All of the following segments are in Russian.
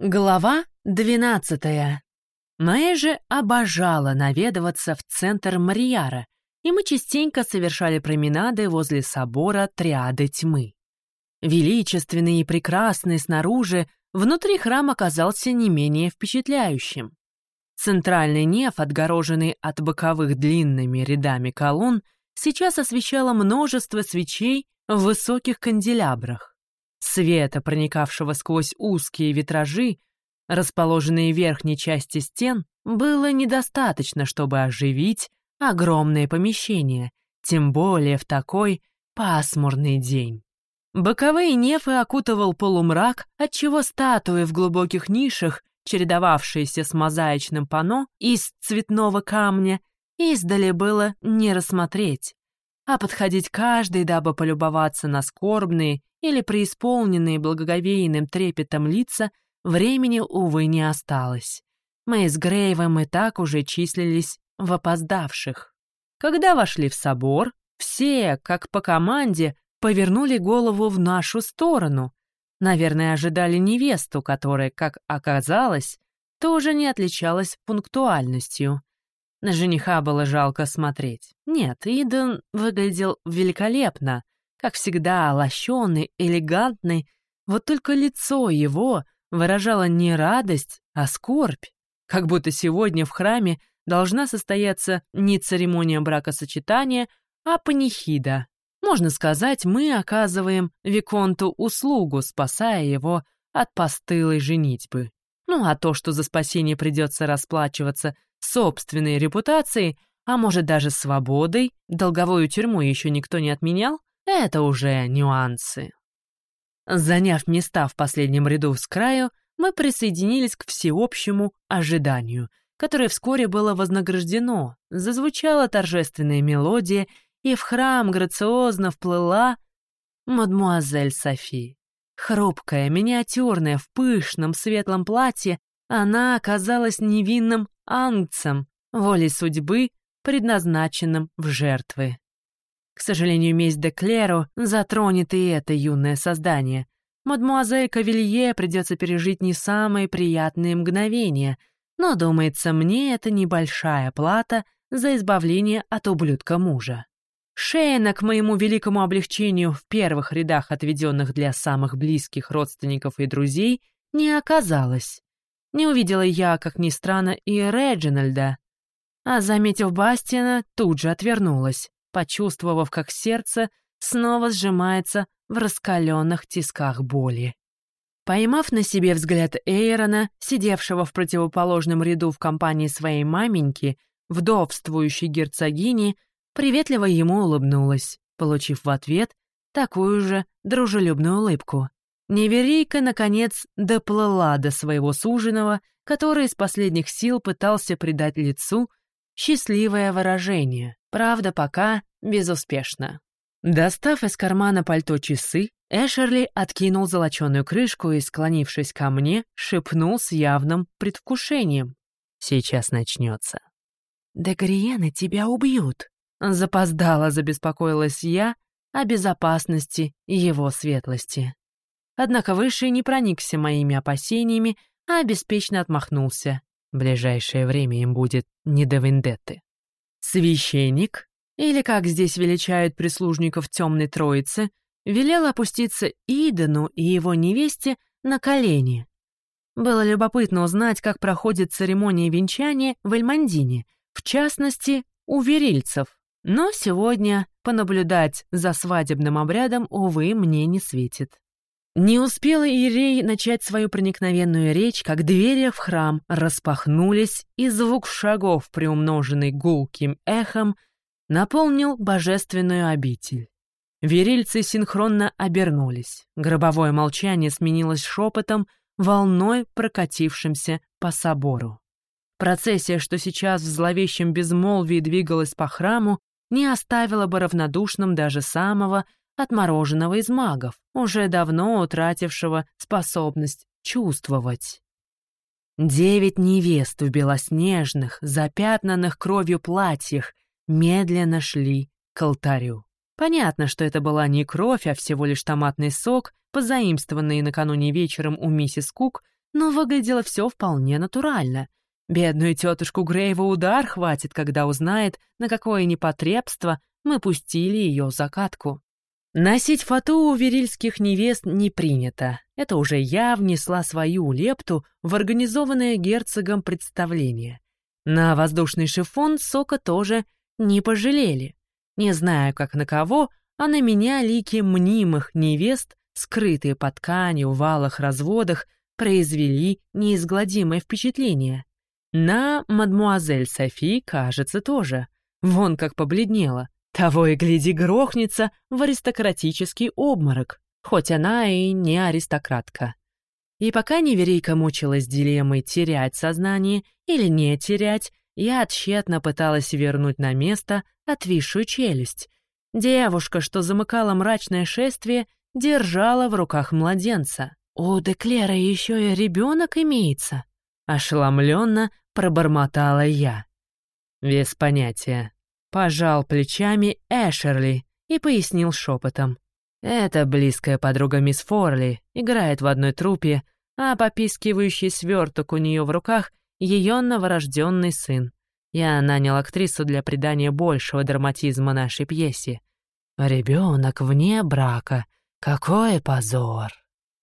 Глава двенадцатая. Мэй же обожала наведываться в центр Марияра, и мы частенько совершали променады возле собора Триады Тьмы. Величественный и прекрасный снаружи, внутри храм оказался не менее впечатляющим. Центральный неф, отгороженный от боковых длинными рядами колонн, сейчас освещало множество свечей в высоких канделябрах. Света, проникавшего сквозь узкие витражи, расположенные в верхней части стен, было недостаточно, чтобы оживить огромное помещение, тем более в такой пасмурный день. Боковые нефы окутывал полумрак, отчего статуи в глубоких нишах, чередовавшиеся с мозаичным панно из цветного камня, издали было не рассмотреть, а подходить каждый, дабы полюбоваться на скорбные или преисполненные благоговейным трепетом лица, времени, увы, не осталось. Мы с Грейвом и так уже числились в опоздавших. Когда вошли в собор, все, как по команде, повернули голову в нашу сторону. Наверное, ожидали невесту, которая, как оказалось, тоже не отличалась пунктуальностью. На жениха было жалко смотреть. Нет, Иден выглядел великолепно, как всегда, лощеный, элегантный, вот только лицо его выражало не радость, а скорбь, как будто сегодня в храме должна состояться не церемония бракосочетания, а панихида. Можно сказать, мы оказываем Виконту услугу, спасая его от постылой женитьбы. Ну а то, что за спасение придется расплачиваться собственной репутацией, а может даже свободой, долговую тюрьму еще никто не отменял, это уже нюансы. Заняв места в последнем ряду с краю, мы присоединились к всеобщему ожиданию, которое вскоре было вознаграждено. Зазвучала торжественная мелодия, и в храм грациозно вплыла мадмуазель Софи. Хрупкая, миниатюрная, в пышном светлом платье, она оказалась невинным ангцем, волей судьбы, предназначенным в жертвы. К сожалению, месть де Клеру затронет и это юное создание. Мадмуазель Кавилье придется пережить не самые приятные мгновения, но, думается, мне это небольшая плата за избавление от ублюдка мужа. Шейна, к моему великому облегчению, в первых рядах, отведенных для самых близких родственников и друзей, не оказалось. Не увидела я, как ни странно, и Реджинальда. А, заметив Бастина, тут же отвернулась почувствовав, как сердце снова сжимается в раскаленных тисках боли. Поймав на себе взгляд Эйрона, сидевшего в противоположном ряду в компании своей маменьки, вдовствующей герцогини, приветливо ему улыбнулась, получив в ответ такую же дружелюбную улыбку. Неверийка, наконец, доплыла до своего суженого, который из последних сил пытался придать лицу счастливое выражение. Правда, пока безуспешно. Достав из кармана пальто часы, Эшерли откинул золоченую крышку и, склонившись ко мне, шепнул с явным предвкушением. «Сейчас начнется». «Дегриены тебя убьют», — запоздала забеспокоилась я о безопасности его светлости. Однако Высший не проникся моими опасениями, а беспечно отмахнулся. Ближайшее время им будет не до вендетты. Священник, или, как здесь величают прислужников темной троицы, велел опуститься Идену и его невесте на колени. Было любопытно узнать, как проходит церемония венчания в Эльмандине, в частности, у верильцев. Но сегодня понаблюдать за свадебным обрядом, увы, мне не светит. Не успела Ирей начать свою проникновенную речь, как двери в храм распахнулись, и звук шагов, приумноженный гулким эхом, наполнил божественную обитель. Верильцы синхронно обернулись. Гробовое молчание сменилось шепотом, волной, прокатившимся по собору. Процессия, что сейчас в зловещем безмолвии двигалась по храму, не оставила бы равнодушным даже самого отмороженного из магов, уже давно утратившего способность чувствовать. Девять невест в белоснежных, запятнанных кровью платьях медленно шли к алтарю. Понятно, что это была не кровь, а всего лишь томатный сок, позаимствованный накануне вечером у миссис Кук но выглядело все вполне натурально. Бедную тетушку Грейва удар хватит, когда узнает, на какое непотребство мы пустили ее закатку. Носить фату у верильских невест не принято. Это уже я внесла свою лепту в организованное герцогом представление. На воздушный шифон сока тоже не пожалели. Не знаю, как на кого, а на меня лики мнимых невест, скрытые под тканью валах разводах, произвели неизгладимое впечатление. На мадмуазель Софи, кажется, тоже. Вон как побледнела. Того и гляди грохнется в аристократический обморок, хоть она и не аристократка. И пока неверейка мучилась дилеммой терять сознание или не терять, я тщетно пыталась вернуть на место отвисшую челюсть. Девушка, что замыкала мрачное шествие, держала в руках младенца. «У Деклера еще и ребенок имеется», — ошеломленно пробормотала я. Без понятия. Пожал плечами Эшерли и пояснил шепотом. Это близкая подруга мисс Форли, играет в одной труппе, а попискивающий сверток у нее в руках — ее новорожденный сын. Я нанял актрису для придания большего драматизма нашей пьесе. Ребенок вне брака. Какой позор.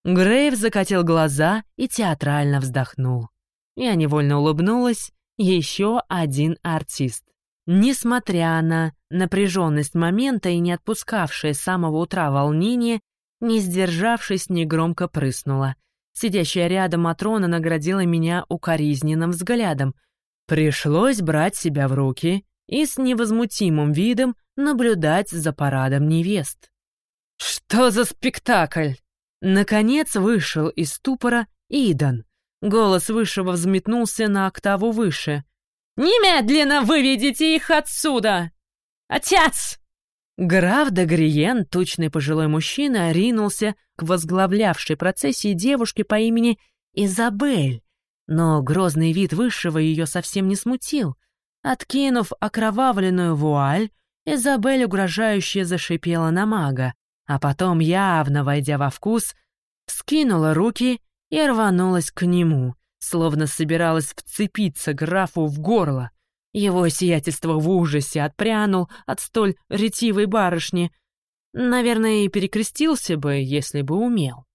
Грейв закатил глаза и театрально вздохнул. Я невольно улыбнулась. Еще один артист. Несмотря на напряженность момента и не отпускавшее с самого утра волнение, не сдержавшись, негромко прыснула. Сидящая рядом Матрона наградила меня укоризненным взглядом. Пришлось брать себя в руки и с невозмутимым видом наблюдать за парадом невест. «Что за спектакль?» Наконец вышел из ступора Идан. Голос Высшего взметнулся на октаву выше. Немедленно выведите их отсюда! Отец!» Граф Дагриен, тучный пожилой мужчина, ринулся к возглавлявшей процессии девушке по имени Изабель, но грозный вид высшего ее совсем не смутил. Откинув окровавленную вуаль, Изабель угрожающе зашипела на мага, а потом, явно войдя во вкус, вскинула руки и рванулась к нему, словно собиралась вцепиться графу в горло. Его сиятельство в ужасе отпрянул от столь ретивой барышни. Наверное, и перекрестился бы, если бы умел.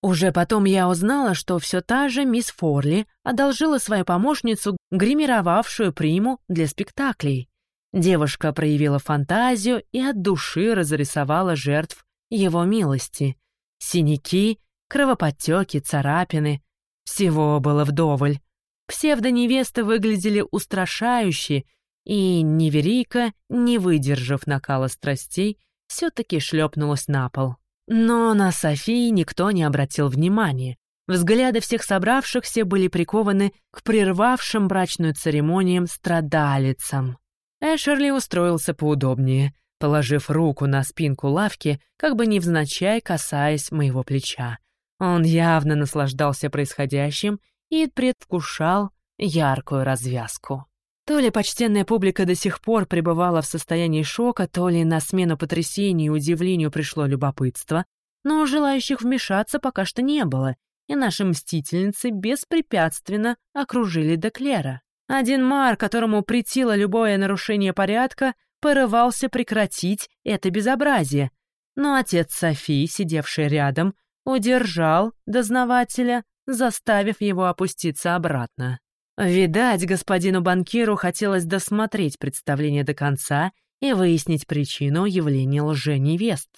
Уже потом я узнала, что все та же мисс Форли одолжила свою помощницу, гримировавшую приму для спектаклей. Девушка проявила фантазию и от души разрисовала жертв его милости. Синяки, кровоподтеки, царапины, всего было вдоволь. Псевдоневесты выглядели устрашающе, и Неверийка, не выдержав накала страстей, все-таки шлепнулась на пол. Но на Софии никто не обратил внимания. Взгляды всех собравшихся были прикованы к прервавшим брачную церемониям страдалицам. Эшерли устроился поудобнее, положив руку на спинку лавки, как бы невзначай касаясь моего плеча. Он явно наслаждался происходящим и предвкушал яркую развязку. То ли почтенная публика до сих пор пребывала в состоянии шока, то ли на смену потрясению и удивлению пришло любопытство, но желающих вмешаться пока что не было, и наши мстительницы беспрепятственно окружили Деклера. Один мар, которому притило любое нарушение порядка, порывался прекратить это безобразие, но отец Софии, сидевший рядом, удержал дознавателя, заставив его опуститься обратно. Видать, господину банкиру хотелось досмотреть представление до конца и выяснить причину явления лженевест.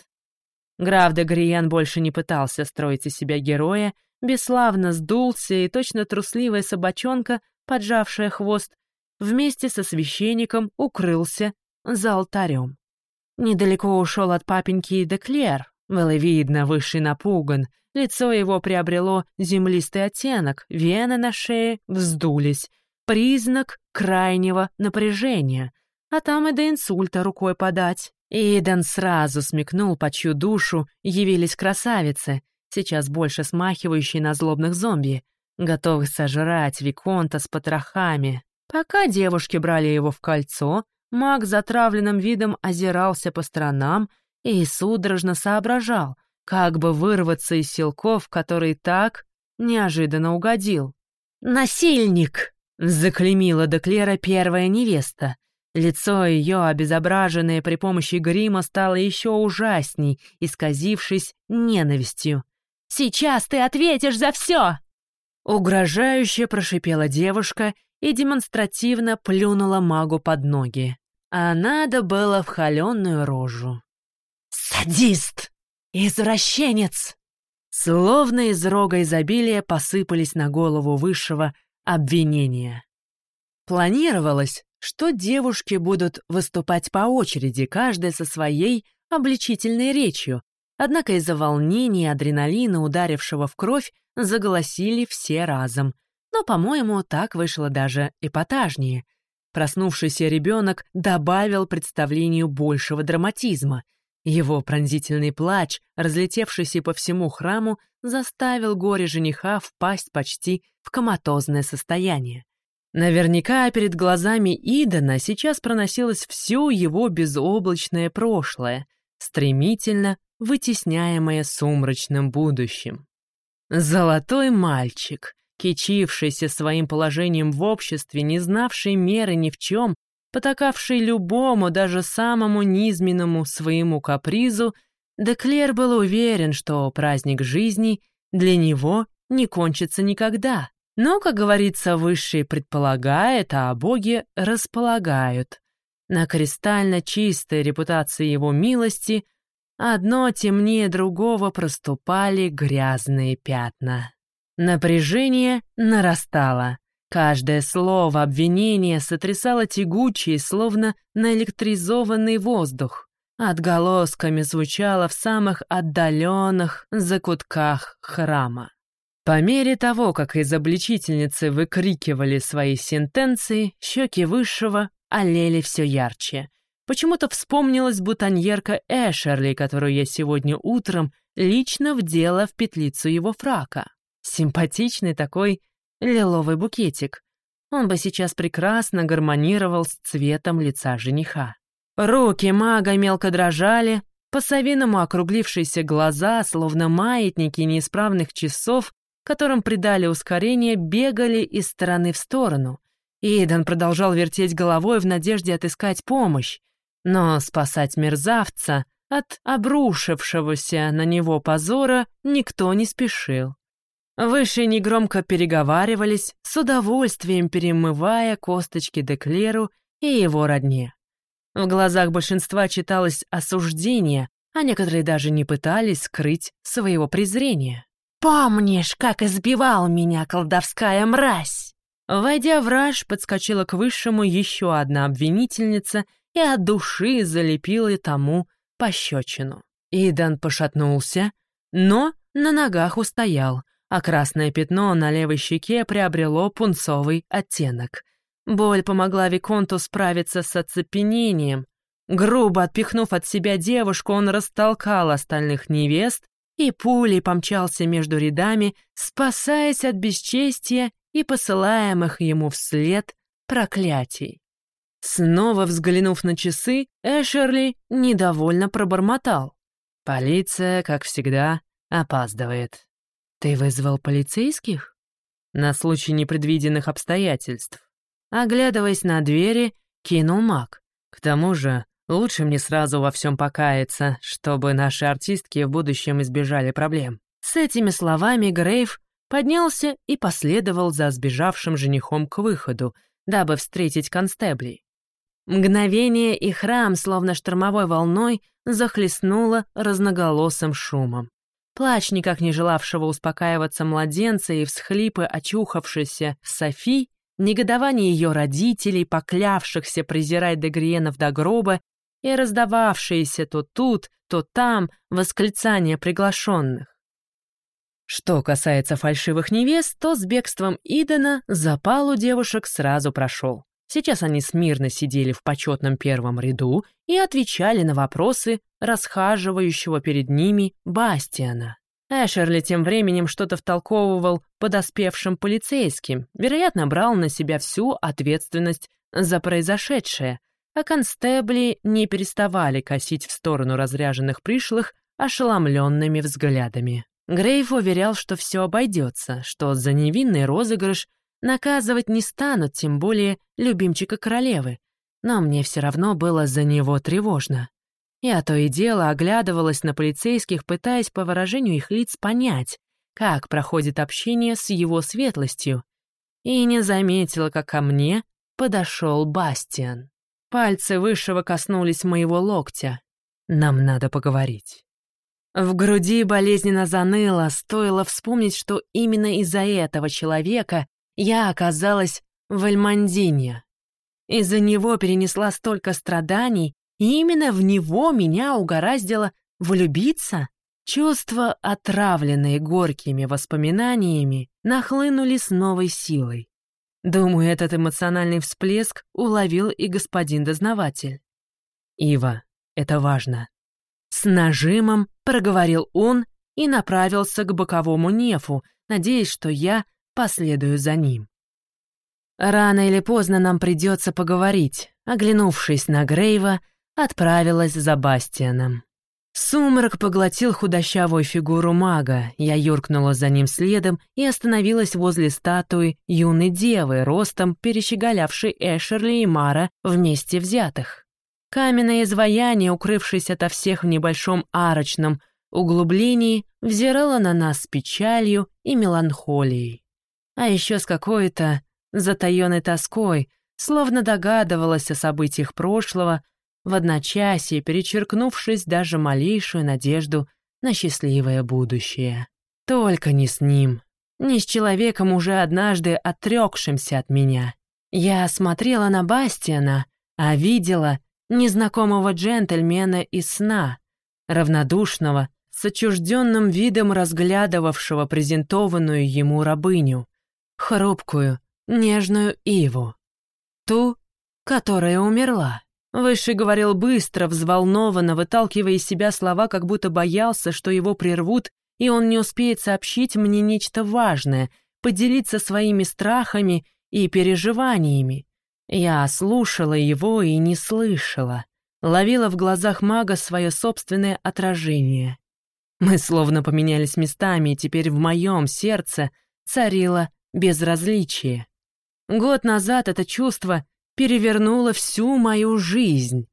Граф де Гриен больше не пытался строить из себя героя, бесславно сдулся, и точно трусливая собачонка, поджавшая хвост, вместе со священником укрылся за алтарем. Недалеко ушел от папеньки Деклер, было видно, Высший напуган, лицо его приобрело землистый оттенок, вены на шее вздулись, признак крайнего напряжения, а там и до инсульта рукой подать. Идан сразу смекнул, по чью душу явились красавицы, сейчас больше смахивающие на злобных зомби, готовых сожрать Виконта с потрохами. Пока девушки брали его в кольцо, маг затравленным видом озирался по сторонам и судорожно соображал, как бы вырваться из силков, которые так неожиданно угодил. «Насильник!» — заклемила Деклера первая невеста. Лицо ее, обезображенное при помощи грима, стало еще ужасней, исказившись ненавистью. «Сейчас ты ответишь за все!» Угрожающе прошипела девушка и демонстративно плюнула магу под ноги. А надо было в холеную рожу. «Садист! Извращенец!» Словно из рога изобилия посыпались на голову высшего обвинения. Планировалось, что девушки будут выступать по очереди, каждая со своей обличительной речью, однако из-за волнения и адреналина, ударившего в кровь, заголосили все разом. Но, по-моему, так вышло даже эпатажнее. Проснувшийся ребенок добавил представлению большего драматизма — его пронзительный плач, разлетевшийся по всему храму, заставил горе жениха впасть почти в коматозное состояние. Наверняка перед глазами Идана сейчас проносилось все его безоблачное прошлое, стремительно вытесняемое сумрачным будущим. Золотой мальчик, кичившийся своим положением в обществе, не знавший меры ни в чем, потакавший любому, даже самому низменному своему капризу, Деклер был уверен, что праздник жизни для него не кончится никогда. Но, как говорится, высший предполагает, а боги располагают. На кристально чистой репутации его милости одно темнее другого проступали грязные пятна. Напряжение нарастало. Каждое слово обвинения сотрясало тягучий, словно наэлектризованный воздух. Отголосками звучало в самых отдаленных закутках храма. По мере того, как изобличительницы выкрикивали свои сентенции, щеки Высшего олели все ярче. Почему-то вспомнилась бутоньерка Эшерли, которую я сегодня утром лично вдела в петлицу его фрака. Симпатичный такой лиловый букетик. Он бы сейчас прекрасно гармонировал с цветом лица жениха. Руки мага мелко дрожали, по-совиному округлившиеся глаза, словно маятники неисправных часов, которым придали ускорение, бегали из стороны в сторону. Идан продолжал вертеть головой в надежде отыскать помощь, но спасать мерзавца от обрушившегося на него позора никто не спешил. Выше негромко переговаривались, с удовольствием перемывая косточки Деклеру и его родне. В глазах большинства читалось осуждение, а некоторые даже не пытались скрыть своего презрения. «Помнишь, как избивал меня колдовская мразь?» Войдя в раж, подскочила к высшему еще одна обвинительница и от души залепила тому пощечину. Идан пошатнулся, но на ногах устоял, а красное пятно на левой щеке приобрело пунцовый оттенок. Боль помогла Виконту справиться с оцепенением. Грубо отпихнув от себя девушку, он растолкал остальных невест и пулей помчался между рядами, спасаясь от бесчестия и посылаемых ему вслед проклятий. Снова взглянув на часы, Эшерли недовольно пробормотал. «Полиция, как всегда, опаздывает». «Ты вызвал полицейских?» «На случай непредвиденных обстоятельств». Оглядываясь на двери, кинул маг. «К тому же, лучше мне сразу во всем покаяться, чтобы наши артистки в будущем избежали проблем». С этими словами Грейв поднялся и последовал за сбежавшим женихом к выходу, дабы встретить констеблей. Мгновение и храм, словно штормовой волной, захлестнуло разноголосым шумом. Плач никак не желавшего успокаиваться младенца и всхлипы очухавшейся Софи, негодование ее родителей, поклявшихся презирать Дегриенов до гроба, и раздававшиеся то тут, то там восклицания приглашенных. Что касается фальшивых невест, то с бегством Идена запал у девушек сразу прошел. Сейчас они смирно сидели в почетном первом ряду и отвечали на вопросы расхаживающего перед ними Бастиана. Эшерли тем временем что-то втолковывал подоспевшим полицейским, вероятно, брал на себя всю ответственность за произошедшее, а констебли не переставали косить в сторону разряженных пришлых ошеломленными взглядами. Грейв уверял, что все обойдется, что за невинный розыгрыш наказывать не станут, тем более любимчика королевы. Но мне все равно было за него тревожно. Я то и дело оглядывалась на полицейских, пытаясь по выражению их лиц понять, как проходит общение с его светлостью, и не заметила, как ко мне подошел Бастиан. Пальцы Высшего коснулись моего локтя. Нам надо поговорить. В груди болезненно заныло, стоило вспомнить, что именно из-за этого человека я оказалась в Эльмандине. Из-за него перенесла столько страданий, и именно в него меня угораздило влюбиться. Чувства, отравленные горькими воспоминаниями, нахлынули с новой силой. Думаю, этот эмоциональный всплеск уловил и господин дознаватель. «Ива, это важно». С нажимом проговорил он и направился к боковому нефу, надеясь, что я последую за ним. Рано или поздно нам придется поговорить. Оглянувшись на Грейва, отправилась за Бастианом. Сумрак поглотил худощавую фигуру мага, я юркнула за ним следом и остановилась возле статуи юной девы, ростом перещеголявшей Эшерли и Мара вместе взятых. Каменное изваяние, укрывшись ото всех в небольшом арочном углублении, взирало на нас с печалью и меланхолией. А еще с какой-то затаенной тоской, словно догадывалась о событиях прошлого, в одночасье перечеркнувшись даже малейшую надежду на счастливое будущее. Только не с ним, не с человеком, уже однажды отрекшимся от меня. Я смотрела на Бастиана, а видела незнакомого джентльмена из сна, равнодушного, с отчужденным видом разглядывавшего презентованную ему рабыню, хрупкую, нежную Иву, ту, которая умерла. Высший говорил быстро, взволнованно, выталкивая из себя слова, как будто боялся, что его прервут, и он не успеет сообщить мне нечто важное, поделиться своими страхами и переживаниями. Я слушала его и не слышала, ловила в глазах мага свое собственное отражение. Мы словно поменялись местами, и теперь в моем сердце царило безразличие. Год назад это чувство перевернула всю мою жизнь,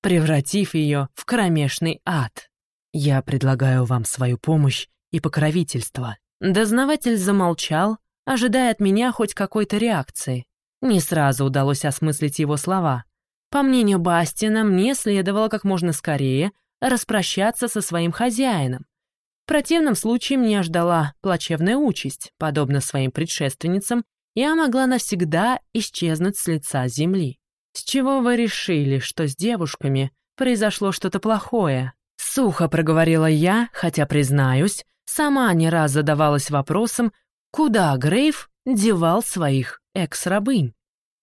превратив ее в кромешный ад. Я предлагаю вам свою помощь и покровительство». Дознаватель замолчал, ожидая от меня хоть какой-то реакции. Не сразу удалось осмыслить его слова. По мнению Бастина, мне следовало как можно скорее распрощаться со своим хозяином. В противном случае меня ждала плачевная участь, подобно своим предшественницам, я могла навсегда исчезнуть с лица земли. С чего вы решили, что с девушками произошло что-то плохое? Сухо проговорила я, хотя, признаюсь, сама не раз задавалась вопросом, куда Грейв девал своих экс-рабынь.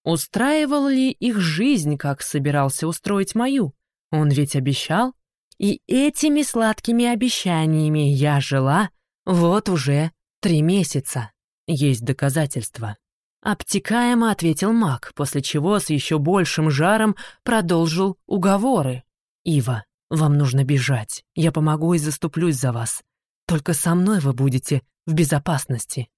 Устраивал ли их жизнь, как собирался устроить мою? Он ведь обещал. И этими сладкими обещаниями я жила вот уже три месяца. Есть доказательства. Обтекаемо ответил маг, после чего с еще большим жаром продолжил уговоры. «Ива, вам нужно бежать. Я помогу и заступлюсь за вас. Только со мной вы будете в безопасности».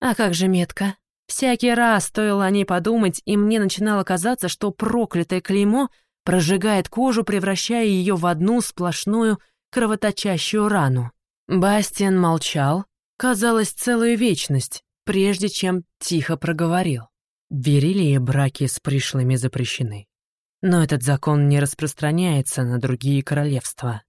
«А как же метка?» Всякий раз стоило о ней подумать, и мне начинало казаться, что проклятое клеймо прожигает кожу, превращая ее в одну сплошную кровоточащую рану. Бастиан молчал, казалось, целую вечность, прежде чем тихо проговорил. Верили браки с пришлыми запрещены. Но этот закон не распространяется на другие королевства.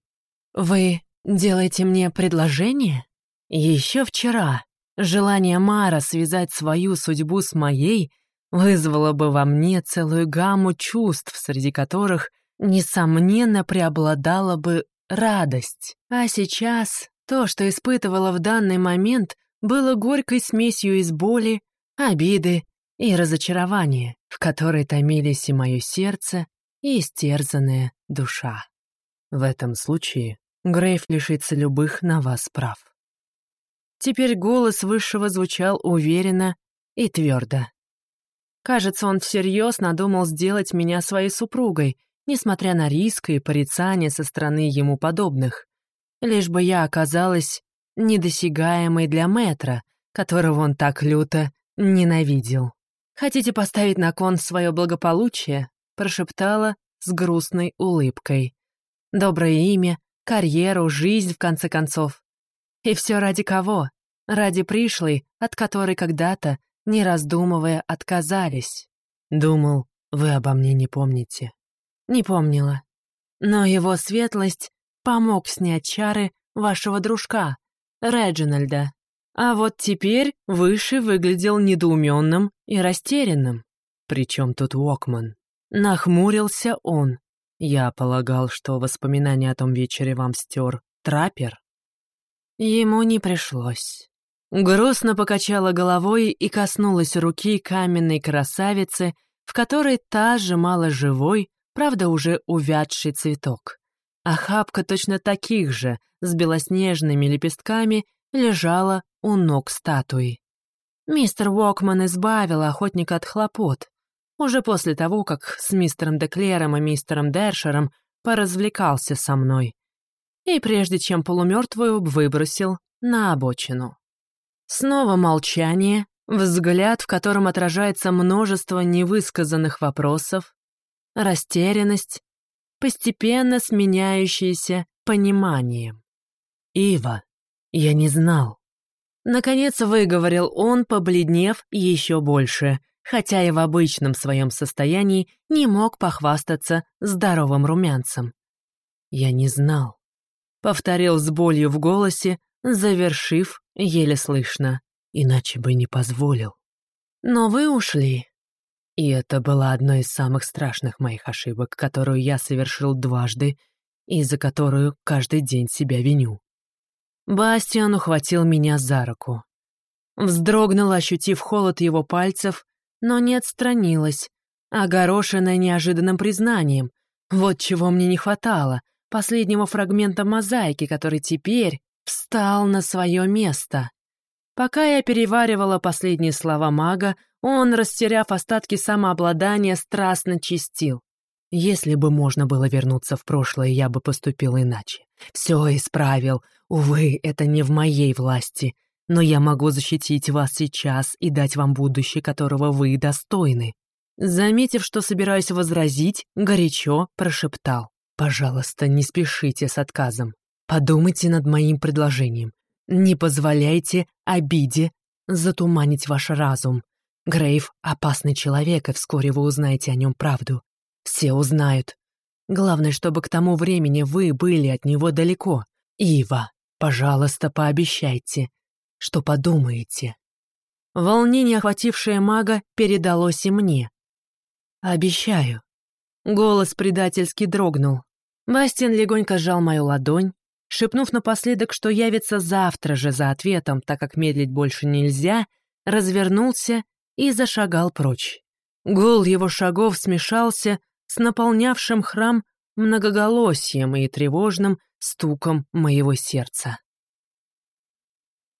Вы делаете мне предложение? Еще вчера желание Мара связать свою судьбу с моей вызвало бы во мне целую гамму чувств, среди которых, несомненно, преобладала бы радость. А сейчас то, что испытывала в данный момент, было горькой смесью из боли, обиды и разочарования, в которой томились и мое сердце, и истерзанная душа. В этом случае Грейв лишится любых на вас прав. Теперь голос Высшего звучал уверенно и твердо. Кажется, он всерьез надумал сделать меня своей супругой, несмотря на риск и порицание со стороны ему подобных. Лишь бы я оказалась недосягаемый для метра, которого он так люто ненавидел. «Хотите поставить на кон свое благополучие?» — прошептала с грустной улыбкой. «Доброе имя, карьеру, жизнь, в конце концов. И все ради кого? Ради пришлой, от которой когда-то, не раздумывая, отказались. Думал, вы обо мне не помните. Не помнила. Но его светлость помог снять чары вашего дружка, Реджинальда. А вот теперь Выше выглядел недоуменным и растерянным. Причем тут Уокман? Нахмурился он. Я полагал, что воспоминания о том вечере вам стер траппер. Ему не пришлось. Грустно покачала головой и коснулась руки каменной красавицы, в которой та сжимала живой, правда уже увядший цветок. А хапка точно таких же, с белоснежными лепестками, лежала у ног статуи. Мистер Уокман избавил охотника от хлопот, уже после того, как с мистером Деклером и мистером Дершером поразвлекался со мной. И прежде чем полумертвую выбросил на обочину. Снова молчание, взгляд, в котором отражается множество невысказанных вопросов, растерянность, постепенно сменяющаяся пониманием. «Ива, я не знал». Наконец выговорил он, побледнев еще больше, хотя и в обычном своем состоянии не мог похвастаться здоровым румянцем. «Я не знал», — повторил с болью в голосе, завершив еле слышно, иначе бы не позволил. «Но вы ушли», и это была одной из самых страшных моих ошибок, которую я совершил дважды и за которую каждый день себя виню. Бастиан ухватил меня за руку. Вздрогнула, ощутив холод его пальцев, но не отстранилась, огорошенная неожиданным признанием. Вот чего мне не хватало, последнего фрагмента мозаики, который теперь встал на свое место. Пока я переваривала последние слова мага, он, растеряв остатки самообладания, страстно чистил. Если бы можно было вернуться в прошлое, я бы поступил иначе. Все исправил. Увы, это не в моей власти. Но я могу защитить вас сейчас и дать вам будущее, которого вы достойны. Заметив, что собираюсь возразить, горячо прошептал. «Пожалуйста, не спешите с отказом. Подумайте над моим предложением. Не позволяйте обиде затуманить ваш разум. Грейв — опасный человек, и вскоре вы узнаете о нем правду. Все узнают. Главное, чтобы к тому времени вы были от него далеко. Ива, пожалуйста, пообещайте, что подумаете. Волнение, охватившее мага, передалось и мне. «Обещаю». Голос предательски дрогнул. Бастин легонько сжал мою ладонь, шепнув напоследок, что явится завтра же за ответом, так как медлить больше нельзя, развернулся и зашагал прочь. Гул его шагов смешался с наполнявшим храм многоголосием и тревожным стуком моего сердца.